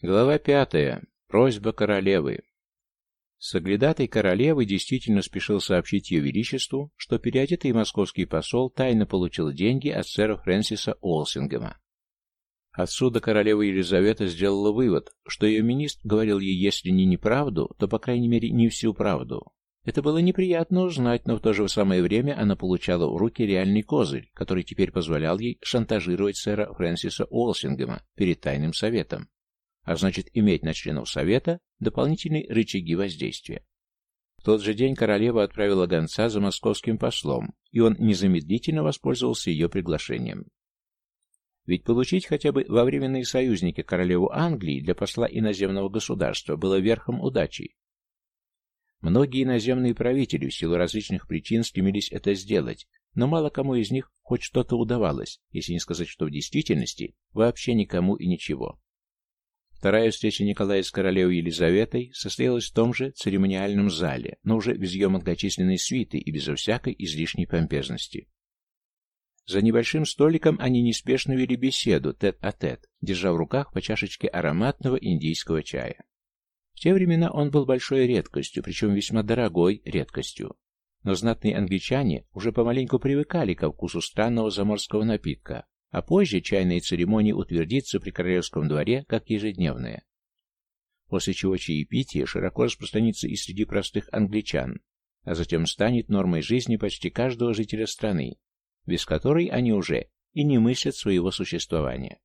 Глава пятая. Просьба королевы. Соглядатой королевы действительно спешил сообщить ее величеству, что переодетый московский посол тайно получил деньги от сэра Фрэнсиса Уолсингема. Отсюда королева Елизавета сделала вывод, что ее министр говорил ей, если не неправду, то, по крайней мере, не всю правду. Это было неприятно узнать, но в то же самое время она получала в руки реальный козырь, который теперь позволял ей шантажировать сэра Фрэнсиса Уолсингема перед тайным советом а значит иметь на членов Совета дополнительные рычаги воздействия. В тот же день королева отправила гонца за московским послом, и он незамедлительно воспользовался ее приглашением. Ведь получить хотя бы во временные союзники королеву Англии для посла иноземного государства было верхом удачи. Многие иноземные правители в силу различных причин стремились это сделать, но мало кому из них хоть что-то удавалось, если не сказать, что в действительности вообще никому и ничего. Вторая встреча Николая с королевой Елизаветой состоялась в том же церемониальном зале, но уже без ее многочисленной свиты и безо всякой излишней помпезности. За небольшим столиком они неспешно вели беседу тет-а-тет, -тет, держа в руках по чашечке ароматного индийского чая. В те времена он был большой редкостью, причем весьма дорогой редкостью. Но знатные англичане уже помаленьку привыкали ко вкусу странного заморского напитка, а позже чайная церемония утвердится при королевском дворе как ежедневная. После чего чаепитие широко распространится и среди простых англичан, а затем станет нормой жизни почти каждого жителя страны, без которой они уже и не мыслят своего существования.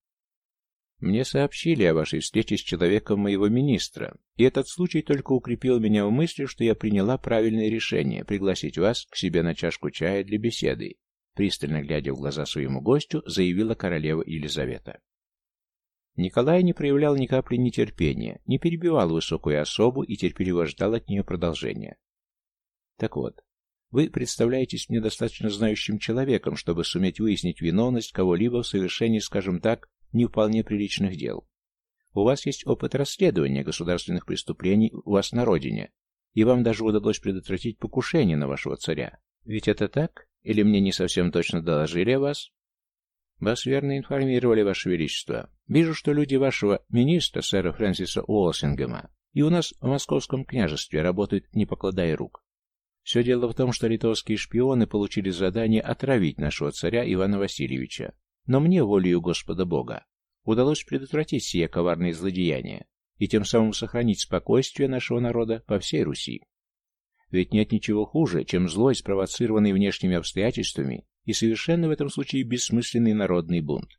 Мне сообщили о вашей встрече с человеком моего министра, и этот случай только укрепил меня в мысли, что я приняла правильное решение пригласить вас к себе на чашку чая для беседы Пристально глядя в глаза своему гостю, заявила королева Елизавета. Николай не проявлял ни капли нетерпения, не перебивал высокую особу и терпеливо ждал от нее продолжения. Так вот, вы представляетесь мне достаточно знающим человеком, чтобы суметь выяснить виновность кого-либо в совершении, скажем так, не вполне приличных дел. У вас есть опыт расследования государственных преступлений у вас на родине, и вам даже удалось предотвратить покушение на вашего царя. Ведь это так? Или мне не совсем точно доложили о вас? Вас верно информировали, Ваше Величество. Вижу, что люди вашего министра, сэра Фрэнсиса Уолсингема, и у нас в Московском княжестве работают, не покладая рук. Все дело в том, что литовские шпионы получили задание отравить нашего царя Ивана Васильевича. Но мне, волею Господа Бога, удалось предотвратить сие коварные злодеяния и тем самым сохранить спокойствие нашего народа по всей Руси. Ведь нет ничего хуже, чем злой, спровоцированный внешними обстоятельствами и совершенно в этом случае бессмысленный народный бунт.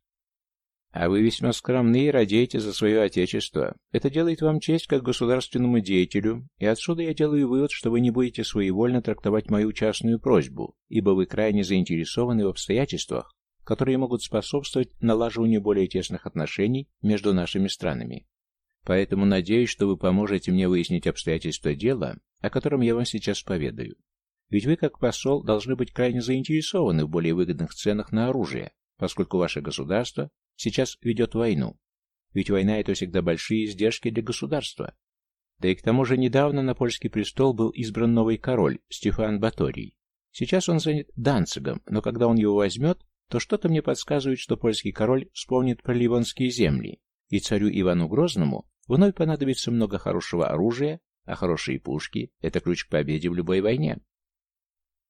А вы весьма скромны и радеете за свое отечество. Это делает вам честь как государственному деятелю, и отсюда я делаю вывод, что вы не будете своевольно трактовать мою частную просьбу, ибо вы крайне заинтересованы в обстоятельствах, которые могут способствовать налаживанию более тесных отношений между нашими странами. Поэтому надеюсь, что вы поможете мне выяснить обстоятельства дела, о котором я вам сейчас поведаю. Ведь вы, как посол, должны быть крайне заинтересованы в более выгодных ценах на оружие, поскольку ваше государство сейчас ведет войну. Ведь война – это всегда большие издержки для государства. Да и к тому же недавно на польский престол был избран новый король, Стефан Баторий. Сейчас он занят Данцигом, но когда он его возьмет, то что-то мне подсказывает, что польский король вспомнит про ливонские земли, и царю Ивану Грозному вновь понадобится много хорошего оружия, а хорошие пушки — это ключ к победе в любой войне.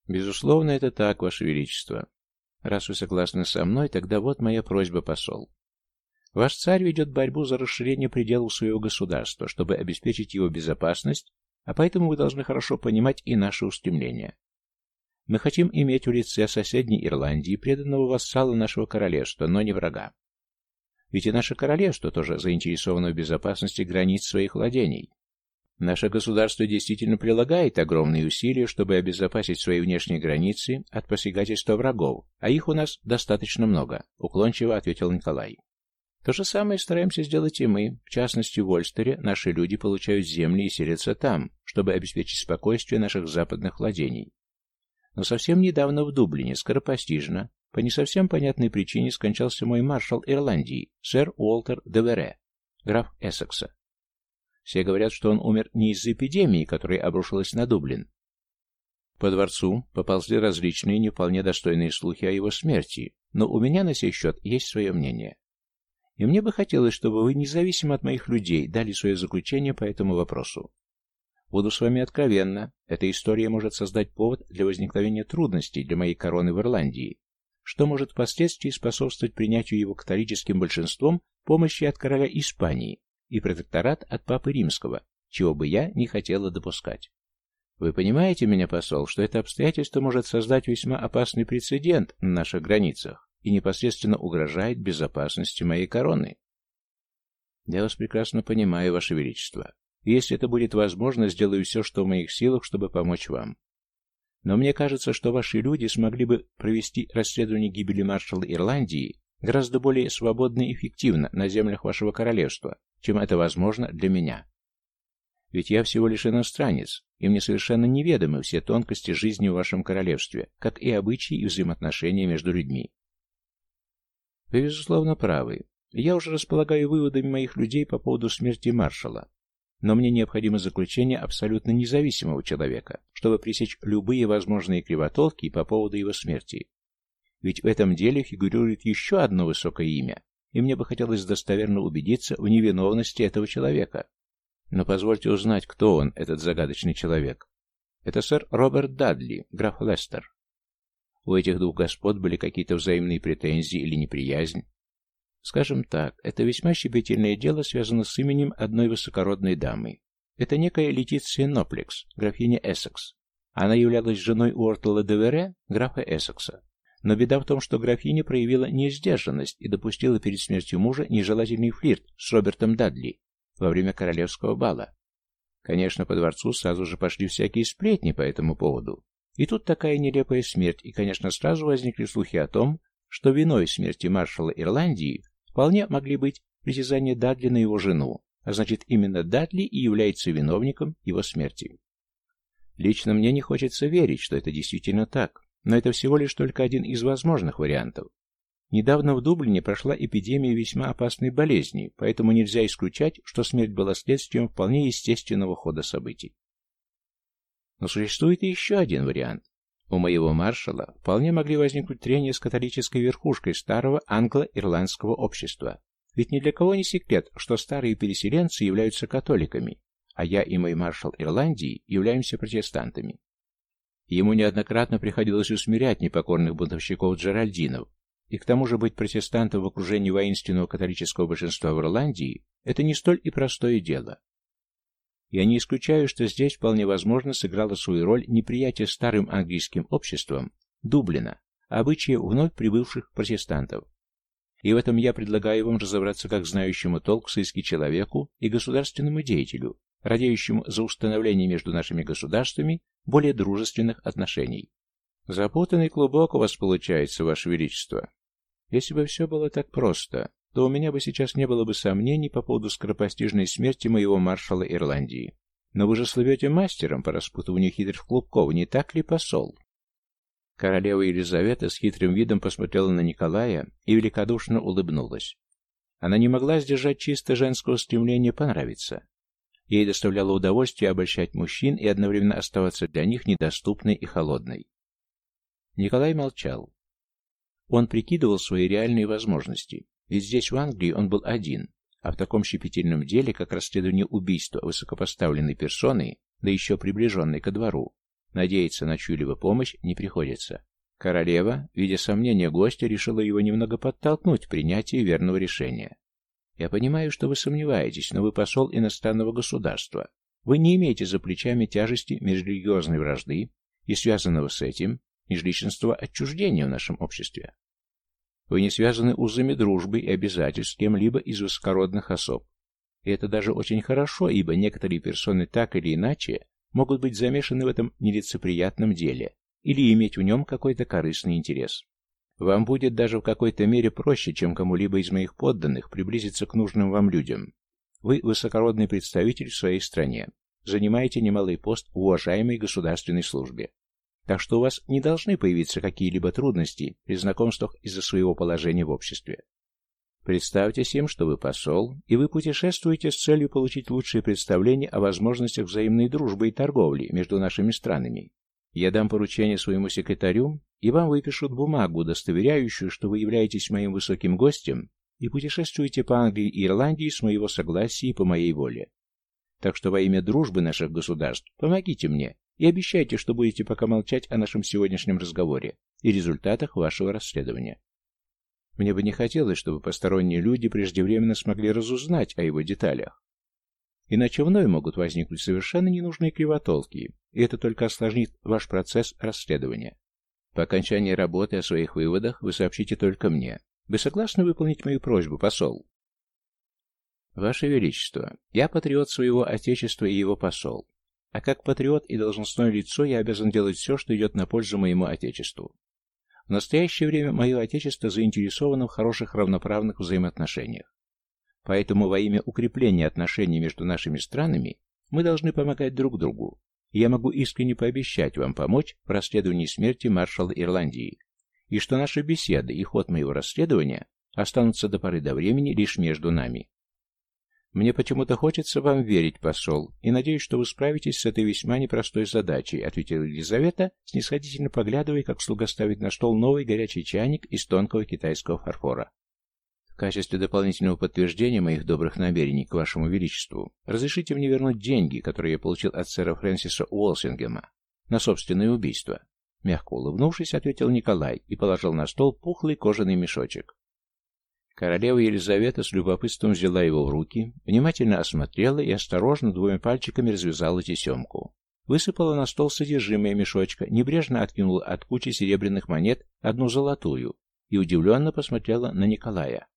Безусловно, это так, Ваше Величество. Раз вы согласны со мной, тогда вот моя просьба, посол. Ваш царь ведет борьбу за расширение пределов своего государства, чтобы обеспечить его безопасность, а поэтому вы должны хорошо понимать и наши устремления. Мы хотим иметь в лице соседней Ирландии преданного вассала нашего королевства, но не врага. Ведь и наше королевство тоже заинтересовано в безопасности границ своих владений. Наше государство действительно прилагает огромные усилия, чтобы обезопасить свои внешние границы от посягательства врагов, а их у нас достаточно много, уклончиво ответил Николай. То же самое стараемся сделать и мы. В частности, в Ольстере наши люди получают земли и селятся там, чтобы обеспечить спокойствие наших западных владений. Но совсем недавно в Дублине, скоропостижно, по не совсем понятной причине скончался мой маршал Ирландии, сэр Уолтер Девере, граф Эссекса. Все говорят, что он умер не из-за эпидемии, которая обрушилась на Дублин. По дворцу поползли различные не вполне достойные слухи о его смерти, но у меня на сей счет есть свое мнение. И мне бы хотелось, чтобы вы, независимо от моих людей, дали свое заключение по этому вопросу. Буду с вами откровенна, эта история может создать повод для возникновения трудностей для моей короны в Ирландии, что может впоследствии способствовать принятию его католическим большинством помощи от короля Испании и протекторат от Папы Римского, чего бы я не хотела допускать. Вы понимаете меня, посол, что это обстоятельство может создать весьма опасный прецедент на наших границах и непосредственно угрожает безопасности моей короны? Я вас прекрасно понимаю, Ваше Величество. Если это будет возможно, сделаю все, что в моих силах, чтобы помочь вам. Но мне кажется, что ваши люди смогли бы провести расследование гибели маршала Ирландии гораздо более свободно и эффективно на землях вашего королевства, чем это возможно для меня. Ведь я всего лишь иностранец, и мне совершенно неведомы все тонкости жизни в вашем королевстве, как и обычаи и взаимоотношения между людьми. Вы, безусловно, правы. Я уже располагаю выводами моих людей по поводу смерти маршала, но мне необходимо заключение абсолютно независимого человека, чтобы пресечь любые возможные кривотолки по поводу его смерти. Ведь в этом деле фигурирует еще одно высокое имя, и мне бы хотелось достоверно убедиться в невиновности этого человека. Но позвольте узнать, кто он, этот загадочный человек. Это сэр Роберт Дадли, граф Лестер. У этих двух господ были какие-то взаимные претензии или неприязнь, Скажем так, это весьма щепетильное дело связано с именем одной высокородной дамы. Это некая Летиция Ноплекс, графиня Эссекс. Она являлась женой Уортла де Вере, графа Эссекса. Но беда в том, что графиня проявила несдержанность и допустила перед смертью мужа нежелательный флирт с Робертом Дадли во время королевского бала. Конечно, по дворцу сразу же пошли всякие сплетни по этому поводу. И тут такая нелепая смерть, и, конечно, сразу возникли слухи о том, что виной смерти маршала Ирландии Вполне могли быть притязания Дадли на его жену, а значит именно Дадли и является виновником его смерти. Лично мне не хочется верить, что это действительно так, но это всего лишь только один из возможных вариантов. Недавно в Дублине прошла эпидемия весьма опасной болезни, поэтому нельзя исключать, что смерть была следствием вполне естественного хода событий. Но существует и еще один вариант. У моего маршала вполне могли возникнуть трения с католической верхушкой старого англо-ирландского общества. Ведь ни для кого не секрет, что старые переселенцы являются католиками, а я и мой маршал Ирландии являемся протестантами. Ему неоднократно приходилось усмирять непокорных бунтовщиков Джеральдинов, и к тому же быть протестантом в окружении воинственного католического большинства в Ирландии – это не столь и простое дело. Я не исключаю, что здесь вполне возможно сыграло свою роль неприятие старым английским обществом Дублина, обычаи вновь прибывших протестантов. И в этом я предлагаю вам разобраться как знающему толк в сыске человеку и государственному деятелю, радеющему за установление между нашими государствами более дружественных отношений. Запутанный клубок у вас получается, Ваше Величество. Если бы все было так просто, то у меня бы сейчас не было бы сомнений по поводу скоропостижной смерти моего маршала Ирландии. Но вы же слывете мастером по распутыванию хитрых клубков, не так ли, посол? Королева Елизавета с хитрым видом посмотрела на Николая и великодушно улыбнулась. Она не могла сдержать чисто женского стремления понравиться. Ей доставляло удовольствие обольщать мужчин и одновременно оставаться для них недоступной и холодной. Николай молчал. Он прикидывал свои реальные возможности. Ведь здесь, в Англии, он был один, а в таком щепетильном деле, как расследование убийства высокопоставленной персоны, да еще приближенной ко двору, надеяться на чью-либо помощь не приходится. Королева, видя сомнения гостя, решила его немного подтолкнуть в принятие верного решения. «Я понимаю, что вы сомневаетесь, но вы посол иностранного государства. Вы не имеете за плечами тяжести межрелигиозной вражды и связанного с этим межличностного отчуждения в нашем обществе. Вы не связаны узами дружбы и обязательств с кем-либо из высокородных особ. И это даже очень хорошо, ибо некоторые персоны так или иначе могут быть замешаны в этом нелицеприятном деле или иметь в нем какой-то корыстный интерес. Вам будет даже в какой-то мере проще, чем кому-либо из моих подданных, приблизиться к нужным вам людям. Вы высокородный представитель в своей стране, занимаете немалый пост в уважаемой государственной службе. Так что у вас не должны появиться какие-либо трудности при знакомствах из-за своего положения в обществе. Представьте им, что вы посол, и вы путешествуете с целью получить лучшее представление о возможностях взаимной дружбы и торговли между нашими странами. Я дам поручение своему секретарю, и вам выпишут бумагу, удостоверяющую, что вы являетесь моим высоким гостем и путешествуйте по Англии и Ирландии с моего согласия и по моей воле. Так что во имя дружбы наших государств помогите мне и обещайте, что будете пока молчать о нашем сегодняшнем разговоре и результатах вашего расследования. Мне бы не хотелось, чтобы посторонние люди преждевременно смогли разузнать о его деталях. Иначе вновь могут возникнуть совершенно ненужные кривотолки, и это только осложнит ваш процесс расследования. По окончании работы о своих выводах вы сообщите только мне. Вы согласны выполнить мою просьбу, посол? Ваше Величество, я патриот своего Отечества и его посол. А как патриот и должностное лицо я обязан делать все, что идет на пользу моему Отечеству. В настоящее время мое Отечество заинтересовано в хороших равноправных взаимоотношениях. Поэтому во имя укрепления отношений между нашими странами мы должны помогать друг другу. Я могу искренне пообещать вам помочь в расследовании смерти маршала Ирландии, и что наши беседы и ход моего расследования останутся до поры до времени лишь между нами. Мне почему-то хочется вам верить, посол, и надеюсь, что вы справитесь с этой весьма непростой задачей, ответила Елизавета, снисходительно поглядывая, как слуга ставит на стол новый горячий чайник из тонкого китайского фарфора. В качестве дополнительного подтверждения моих добрых намерений к вашему величеству, разрешите мне вернуть деньги, которые я получил от сэра Фрэнсиса Уолсингема на собственное убийство. Мягко улыбнувшись, ответил Николай и положил на стол пухлый кожаный мешочек. Королева Елизавета с любопытством взяла его в руки, внимательно осмотрела и осторожно двумя пальчиками развязала тесемку. Высыпала на стол содержимое мешочка, небрежно откинула от кучи серебряных монет одну золотую и удивленно посмотрела на Николая.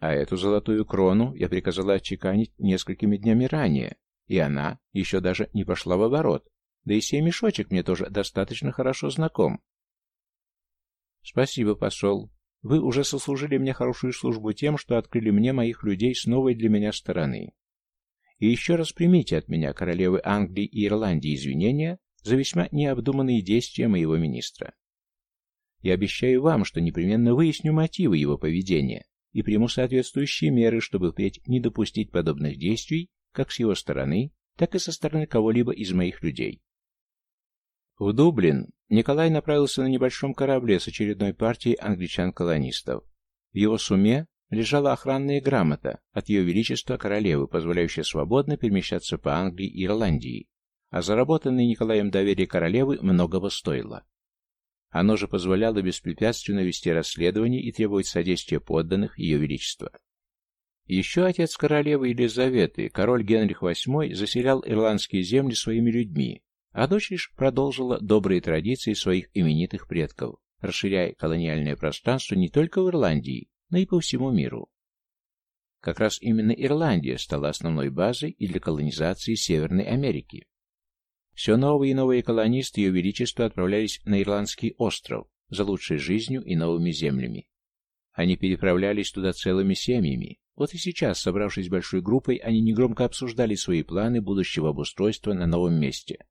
А эту золотую крону я приказала отчеканить несколькими днями ранее, и она еще даже не пошла в оборот, да и сей мешочек мне тоже достаточно хорошо знаком. «Спасибо, посол», вы уже сослужили мне хорошую службу тем, что открыли мне моих людей с новой для меня стороны. И еще раз примите от меня, королевы Англии и Ирландии, извинения за весьма необдуманные действия моего министра. Я обещаю вам, что непременно выясню мотивы его поведения и приму соответствующие меры, чтобы впредь не допустить подобных действий как с его стороны, так и со стороны кого-либо из моих людей. В Дублин Николай направился на небольшом корабле с очередной партией англичан-колонистов. В его суме лежала охранная грамота от Ее Величества Королевы, позволяющая свободно перемещаться по Англии и Ирландии, а заработанное Николаем доверие королевы многого стоило. Оно же позволяло беспрепятственно вести расследование и требовать содействия подданных Ее Величества. Еще отец королевы Елизаветы, король Генрих VIII, заселял ирландские земли своими людьми, а дочь лишь продолжила добрые традиции своих именитых предков, расширяя колониальное пространство не только в Ирландии, но и по всему миру. Как раз именно Ирландия стала основной базой и для колонизации Северной Америки. Все новые и новые колонисты Ее Величества отправлялись на Ирландский остров за лучшей жизнью и новыми землями. Они переправлялись туда целыми семьями. Вот и сейчас, собравшись большой группой, они негромко обсуждали свои планы будущего обустройства на новом месте.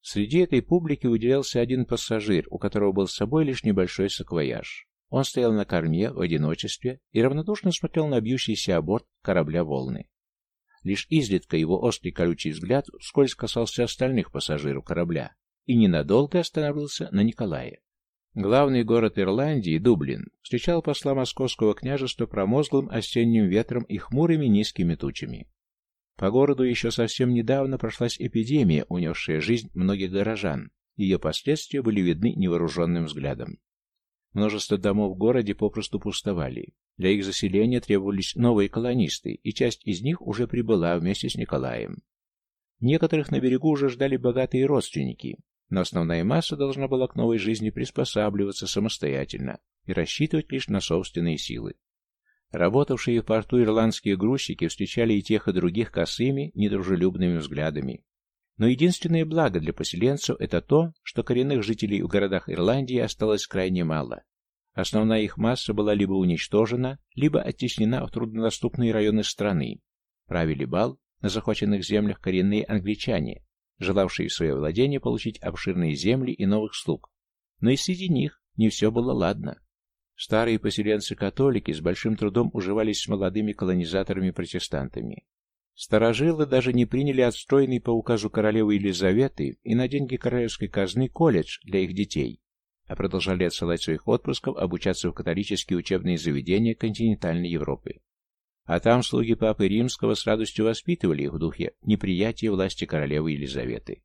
Среди этой публики выделялся один пассажир, у которого был с собой лишь небольшой саквояж. Он стоял на корме в одиночестве и равнодушно смотрел на бьющийся борт корабля волны. Лишь изредка его острый колючий взгляд вскользь касался остальных пассажиров корабля и ненадолго останавливался на Николае. Главный город Ирландии, Дублин, встречал посла московского княжества промозглым осенним ветром и хмурыми низкими тучами. По городу еще совсем недавно прошлась эпидемия, унесшая жизнь многих горожан. Ее последствия были видны невооруженным взглядом. Множество домов в городе попросту пустовали. Для их заселения требовались новые колонисты, и часть из них уже прибыла вместе с Николаем. Некоторых на берегу уже ждали богатые родственники, но основная масса должна была к новой жизни приспосабливаться самостоятельно и рассчитывать лишь на собственные силы. Работавшие в порту ирландские грузчики встречали и тех, и других косыми, недружелюбными взглядами. Но единственное благо для поселенцев – это то, что коренных жителей в городах Ирландии осталось крайне мало. Основная их масса была либо уничтожена, либо оттеснена в труднодоступные районы страны. Правили бал на захваченных землях коренные англичане, желавшие в свое владение получить обширные земли и новых слуг. Но и среди них не все было ладно. Старые поселенцы-католики с большим трудом уживались с молодыми колонизаторами-протестантами. Старожилы даже не приняли отстроенный по указу королевы Елизаветы и на деньги королевской казны колледж для их детей. А продолжали отсылать своих отпрысков обучаться в католические учебные заведения континентальной Европы. А там слуги Папы Римского с радостью воспитывали их в духе неприятия власти королевы Елизаветы.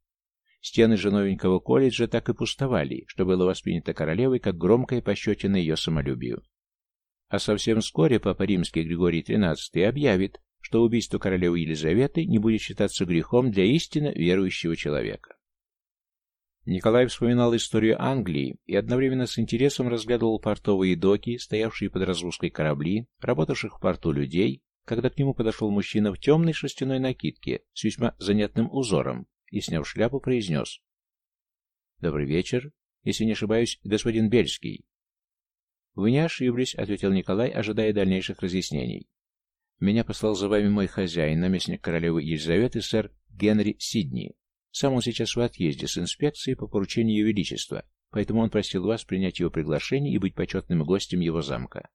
Стены же новенького колледжа так и пустовали, что было воспринято королевой как громкое пощечина ее самолюбию. А совсем вскоре Папа Римский Григорий XIII объявит, что убийство королевы Елизаветы не будет считаться грехом для истинно верующего человека. Николай вспоминал историю Англии и одновременно с интересом разглядывал портовые доки, стоявшие под разгрузкой корабли, работавших в порту людей, когда к нему подошел мужчина в темной шерстяной накидке с весьма занятным узором и, сняв шляпу, произнес «Добрый вечер, если не ошибаюсь, господин Бельский». «Вы не ошиблись», — ответил Николай, ожидая дальнейших разъяснений. «Меня послал за вами мой хозяин, наместник королевы Елизаветы, сэр Генри Сидни. Сам он сейчас в отъезде с инспекцией по поручению Ее Величества, поэтому он просил вас принять его приглашение и быть почетным гостем его замка.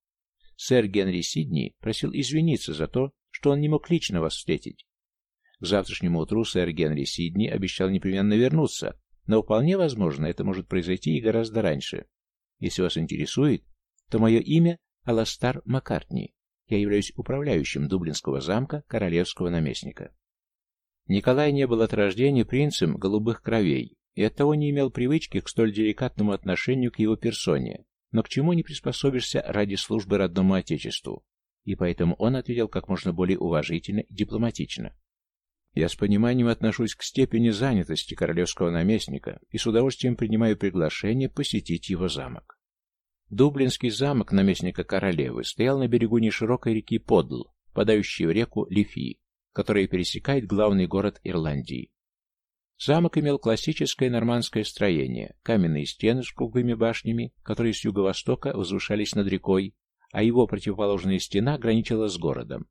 Сэр Генри Сидни просил извиниться за то, что он не мог лично вас встретить. К завтрашнему утру сэр Генри Сидни обещал непременно вернуться, но вполне возможно, это может произойти и гораздо раньше. Если вас интересует, то мое имя Аластар Маккартни. Я являюсь управляющим Дублинского замка королевского наместника. Николай не был от рождения принцем голубых кровей и оттого не имел привычки к столь деликатному отношению к его персоне, но к чему не приспособишься ради службы родному отечеству, и поэтому он ответил как можно более уважительно и дипломатично. Я с пониманием отношусь к степени занятости королевского наместника и с удовольствием принимаю приглашение посетить его замок. Дублинский замок наместника королевы стоял на берегу неширокой реки Подл, подающей в реку Лифи, которая пересекает главный город Ирландии. Замок имел классическое нормандское строение, каменные стены с круглыми башнями, которые с юго-востока возвышались над рекой, а его противоположная стена граничила с городом.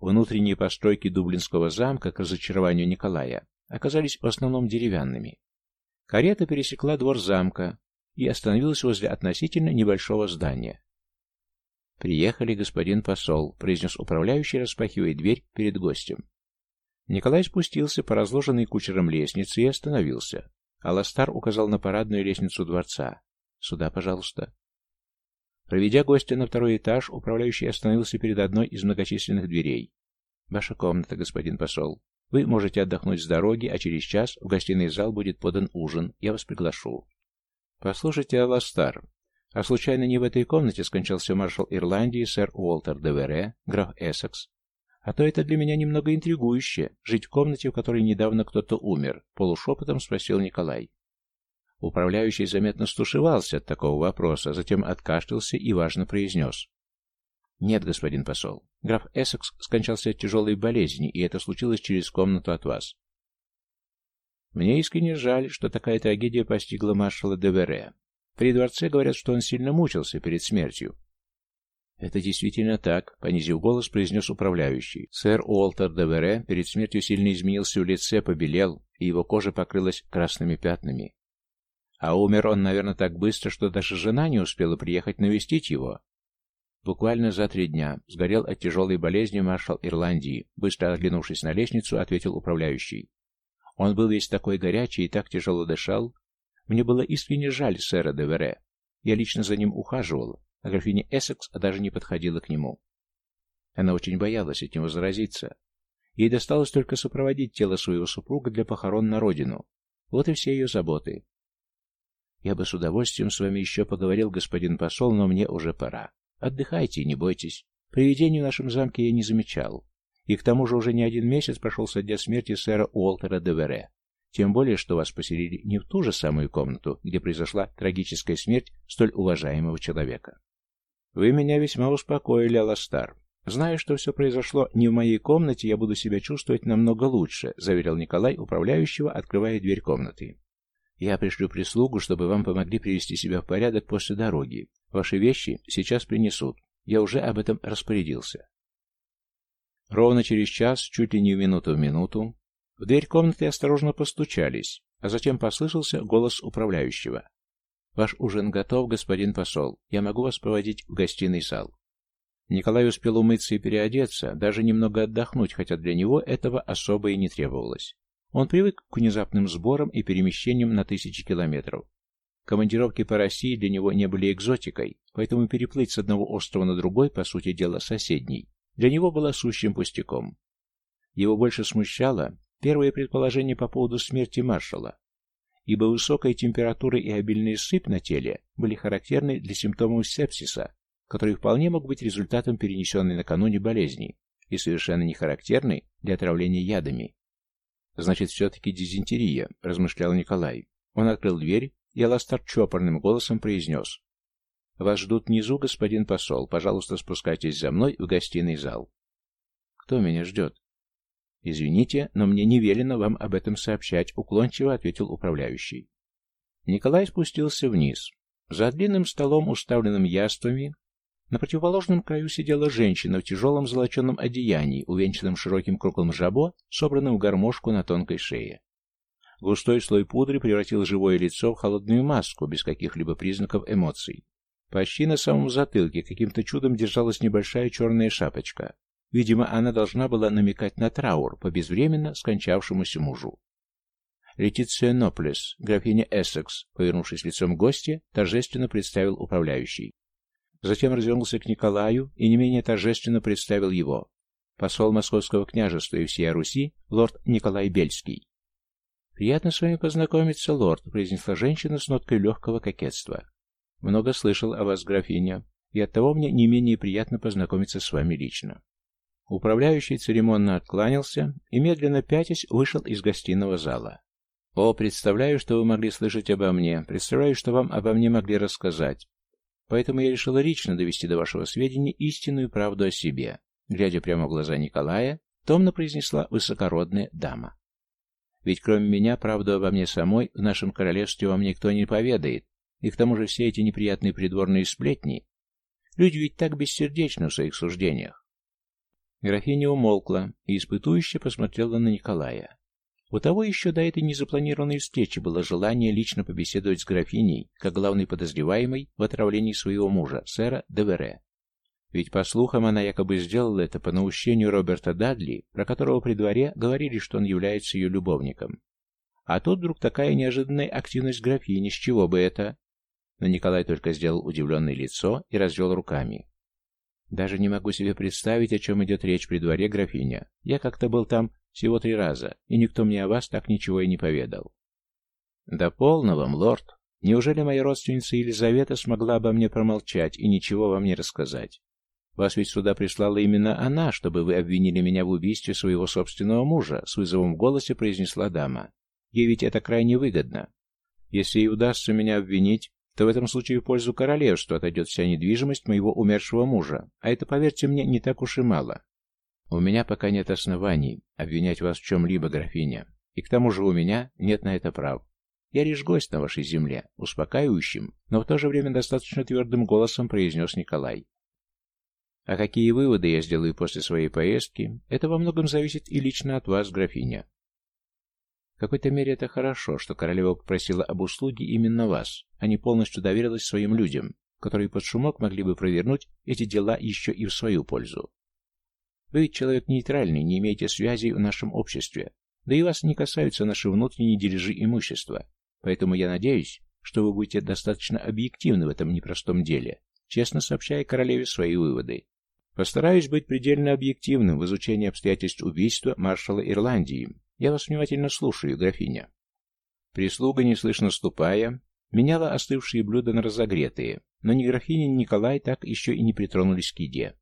Внутренние постройки Дублинского замка, к разочарованию Николая, оказались в основном деревянными. Карета пересекла двор замка, и остановилась возле относительно небольшого здания. «Приехали, господин посол», — произнес управляющий, распахивая дверь перед гостем. Николай спустился по разложенной кучером лестнице и остановился. Аластар указал на парадную лестницу дворца. «Сюда, пожалуйста». Проведя гостя на второй этаж, управляющий остановился перед одной из многочисленных дверей. «Ваша комната, господин посол. Вы можете отдохнуть с дороги, а через час в гостиный зал будет подан ужин. Я вас приглашу. «Послушайте, Аластар, а случайно не в этой комнате скончался маршал Ирландии сэр Уолтер де Вере, граф Эссекс? А то это для меня немного интригующе, жить в комнате, в которой недавно кто-то умер», — полушепотом спросил Николай. Управляющий заметно стушевался от такого вопроса, затем откашлялся и важно произнес. «Нет, господин посол. Граф Эссекс скончался от тяжелой болезни, и это случилось через комнату от вас. Мне искренне жаль, что такая трагедия постигла маршала Девере. При дворце говорят, что он сильно мучился перед смертью. «Это действительно так», — понизив голос, произнес управляющий. Сэр Уолтер Девере перед смертью сильно изменился в лице, побелел, и его кожа покрылась красными пятнами. А умер он, наверное, так быстро, что даже жена не успела приехать навестить его. Буквально за три дня сгорел от тяжелой болезни маршал Ирландии. Быстро оглянувшись на лестницу, ответил управляющий. Он был весь такой горячий и так тяжело дышал. Мне было искренне жаль сэра де Вере. Я лично за ним ухаживал, а графиня Эссекс даже не подходила к нему. Она очень боялась от него заразиться. Ей досталось только сопроводить тело своего супруга для похорон на родину. Вот и все ее заботы. Я бы с удовольствием с вами еще поговорил, господин посол, но мне уже пора. Отдыхайте, не бойтесь. Привидений в нашем замке я не замечал. И к тому же уже не один месяц прошел со дня смерти сэра Уолтера де Вере. Тем более, что вас поселили не в ту же самую комнату, где произошла трагическая смерть столь уважаемого человека. Вы меня весьма успокоили, Аластар. Зная, что все произошло не в моей комнате, я буду себя чувствовать намного лучше, заверил Николай управляющего, открывая дверь комнаты. Я пришлю прислугу, чтобы вам помогли привести себя в порядок после дороги. Ваши вещи сейчас принесут. Я уже об этом распорядился. Ровно через час, чуть ли не в минуту в минуту, в дверь комнаты осторожно постучались, а затем послышался голос управляющего. «Ваш ужин готов, господин посол. Я могу вас проводить в гостиный зал». Николай успел умыться и переодеться, даже немного отдохнуть, хотя для него этого особо и не требовалось. Он привык к внезапным сборам и перемещениям на тысячи километров. Командировки по России для него не были экзотикой, поэтому переплыть с одного острова на другой, по сути дела соседний, для него было сущим пустяком. Его больше смущало первое предположение по поводу смерти маршала, ибо высокая температура и обильная сыпь на теле были характерны для симптомов сепсиса, который вполне мог быть результатом перенесенной накануне болезни и совершенно не характерный для отравления ядами. «Значит, все-таки дизентерия», — размышлял Николай. Он открыл дверь и Аластар чопорным голосом произнес. «Вас ждут внизу, господин посол. Пожалуйста, спускайтесь за мной в гостиный зал». «Кто меня ждет?» «Извините, но мне не велено вам об этом сообщать», — уклончиво ответил управляющий. Николай спустился вниз. За длинным столом, уставленным яствами, на противоположном краю сидела женщина в тяжелом золоченом одеянии, увенчанном широким круглым жабо, собранным в гармошку на тонкой шее. Густой слой пудры превратил живое лицо в холодную маску, без каких-либо признаков эмоций. Почти на самом затылке каким-то чудом держалась небольшая черная шапочка. Видимо, она должна была намекать на траур по безвременно скончавшемуся мужу. Летиция Ноплес, графиня Эссекс, повернувшись лицом к гости, торжественно представил управляющий. Затем развернулся к Николаю и не менее торжественно представил его. Посол Московского княжества и всей Руси, лорд Николай Бельский. «Приятно с вами познакомиться, лорд», — произнесла женщина с ноткой легкого кокетства. «Много слышал о вас, графиня, и оттого мне не менее приятно познакомиться с вами лично». Управляющий церемонно откланялся и, медленно пятясь, вышел из гостиного зала. «О, представляю, что вы могли слышать обо мне, представляю, что вам обо мне могли рассказать. Поэтому я решила лично довести до вашего сведения истинную правду о себе», глядя прямо в глаза Николая, томно произнесла высокородная дама. Ведь кроме меня, правду обо мне самой в нашем королевстве вам никто не поведает, и к тому же все эти неприятные придворные сплетни. Люди ведь так бессердечны в своих суждениях. Графиня умолкла и испытующе посмотрела на Николая. У того еще до этой незапланированной встречи было желание лично побеседовать с графиней, как главной подозреваемой в отравлении своего мужа, сэра Девере. Ведь, по слухам, она якобы сделала это по наущению Роберта Дадли, про которого при дворе говорили, что он является ее любовником. А тут вдруг такая неожиданная активность графини, с чего бы это? Но Николай только сделал удивленное лицо и развел руками. Даже не могу себе представить, о чем идет речь при дворе, графиня. Я как-то был там всего три раза, и никто мне о вас так ничего и не поведал. Да полно вам, лорд. Неужели моя родственница Елизавета смогла обо мне промолчать и ничего вам не рассказать? Вас ведь сюда прислала именно она, чтобы вы обвинили меня в убийстве своего собственного мужа, с вызовом в голосе произнесла дама. Ей ведь это крайне выгодно. Если ей удастся меня обвинить, то в этом случае в пользу королевства отойдет вся недвижимость моего умершего мужа, а это, поверьте мне, не так уж и мало. У меня пока нет оснований обвинять вас в чем-либо, графиня, и к тому же у меня нет на это прав. Я лишь гость на вашей земле, успокаивающим, но в то же время достаточно твердым голосом произнес Николай. А какие выводы я сделаю после своей поездки, это во многом зависит и лично от вас, графиня. В какой-то мере это хорошо, что королева попросила об услуге именно вас, а не полностью доверилась своим людям, которые под шумок могли бы провернуть эти дела еще и в свою пользу. Вы ведь человек нейтральный, не имеете связей в нашем обществе, да и вас не касаются наши внутренние дележи имущества, поэтому я надеюсь, что вы будете достаточно объективны в этом непростом деле, честно сообщая королеве свои выводы. Постараюсь быть предельно объективным в изучении обстоятельств убийства маршала Ирландии. Я вас внимательно слушаю, графиня. Прислуга, неслышно ступая, меняла остывшие блюда на разогретые, но ни графиня, ни Николай так еще и не притронулись к еде.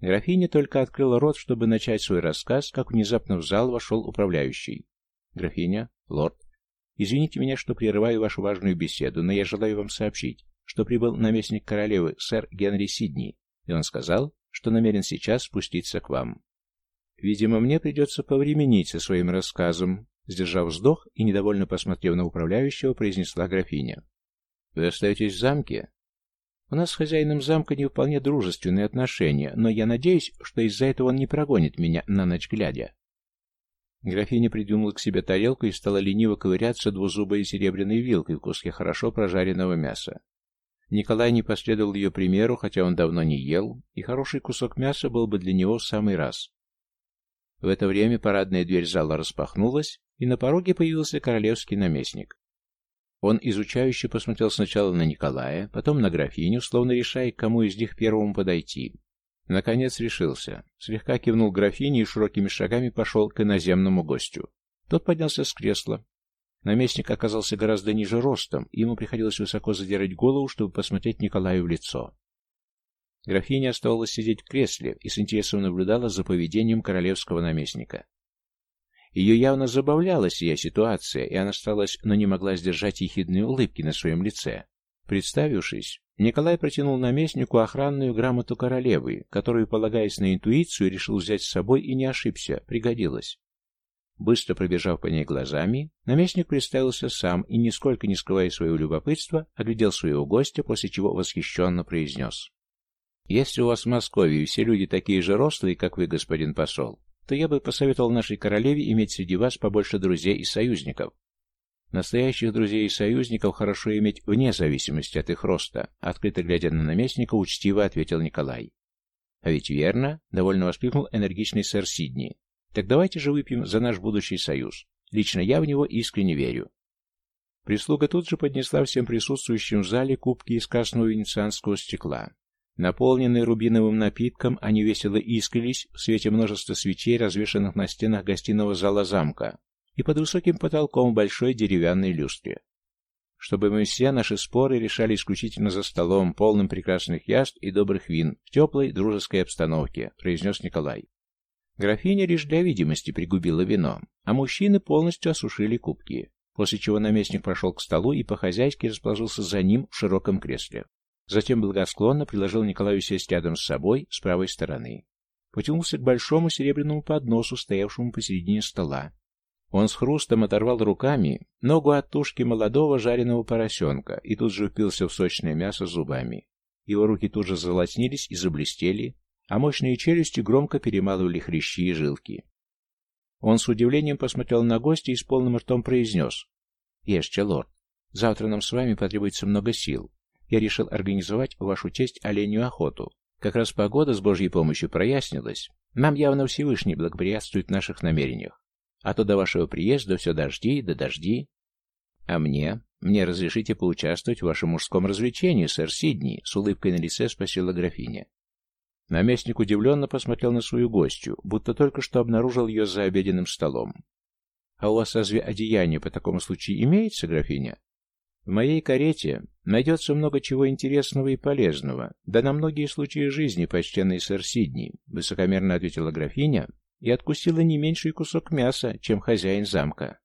Графиня только открыла рот, чтобы начать свой рассказ, как внезапно в зал вошел управляющий. «Графиня, лорд, извините меня, что прерываю вашу важную беседу, но я желаю вам сообщить, что прибыл наместник королевы, сэр Генри Сидни, и он сказал, что намерен сейчас спуститься к вам. Видимо, мне придется повременить со своим рассказом, сдержав вздох и недовольно посмотрев на управляющего, произнесла графиня. Вы остаетесь в замке? У нас с хозяином замка не вполне дружественные отношения, но я надеюсь, что из-за этого он не прогонит меня на ночь глядя. Графиня придвинула к себе тарелку и стала лениво ковыряться двузубой серебряной вилкой в куске хорошо прожаренного мяса. Николай не последовал ее примеру, хотя он давно не ел, и хороший кусок мяса был бы для него в самый раз. В это время парадная дверь зала распахнулась, и на пороге появился королевский наместник. Он изучающе посмотрел сначала на Николая, потом на графиню, словно решая, к кому из них первому подойти. Наконец решился. Слегка кивнул графине и широкими шагами пошел к иноземному гостю. Тот поднялся с кресла. Наместник оказался гораздо ниже ростом, и ему приходилось высоко задирать голову, чтобы посмотреть Николаю в лицо. Графиня оставалась сидеть в кресле и с интересом наблюдала за поведением королевского наместника. Ее явно забавляла сия ситуация, и она старалась, но не могла сдержать ехидные улыбки на своем лице. Представившись, Николай протянул наместнику охранную грамоту королевы, которую, полагаясь на интуицию, решил взять с собой и не ошибся, пригодилась. Быстро пробежав по ней глазами, наместник представился сам и, нисколько не скрывая своего любопытства, оглядел своего гостя, после чего восхищенно произнес. «Если у вас в Москве все люди такие же рослые, как вы, господин посол, то я бы посоветовал нашей королеве иметь среди вас побольше друзей и союзников. Настоящих друзей и союзников хорошо иметь вне зависимости от их роста, открыто глядя на наместника, учтиво ответил Николай. А ведь верно, довольно воскликнул энергичный сэр Сидни. Так давайте же выпьем за наш будущий союз. Лично я в него искренне верю. Прислуга тут же поднесла всем присутствующим в зале кубки из красного венецианского стекла. Наполненные рубиновым напитком, они весело искрились в свете множества свечей, развешанных на стенах гостиного зала замка, и под высоким потолком большой деревянной люстре. Чтобы мы все наши споры решали исключительно за столом, полным прекрасных яств и добрых вин, в теплой дружеской обстановке, произнес Николай. Графиня лишь для видимости пригубила вино, а мужчины полностью осушили кубки, после чего наместник прошел к столу и по-хозяйски расположился за ним в широком кресле. Затем благосклонно предложил Николаю сесть рядом с собой, с правой стороны. Потянулся к большому серебряному подносу, стоявшему посередине стола. Он с хрустом оторвал руками ногу от тушки молодого жареного поросенка и тут же впился в сочное мясо зубами. Его руки тут же золотнились и заблестели, а мощные челюсти громко перемалывали хрящи и жилки. Он с удивлением посмотрел на гостя и с полным ртом произнес. «Ешьте, лорд, завтра нам с вами потребуется много сил я решил организовать вашу честь оленью охоту. Как раз погода с Божьей помощью прояснилась. Нам явно Всевышний благоприятствует в наших намерениях. А то до вашего приезда все дожди да дожди. А мне? Мне разрешите поучаствовать в вашем мужском развлечении, сэр Сидни? С улыбкой на лице спросила графиня. Наместник удивленно посмотрел на свою гостью, будто только что обнаружил ее за обеденным столом. «А у вас разве одеяние по такому случаю имеется, графиня?» В моей карете найдется много чего интересного и полезного, да на многие случаи жизни, почтенный сэр Сидни, высокомерно ответила графиня и откусила не меньший кусок мяса, чем хозяин замка.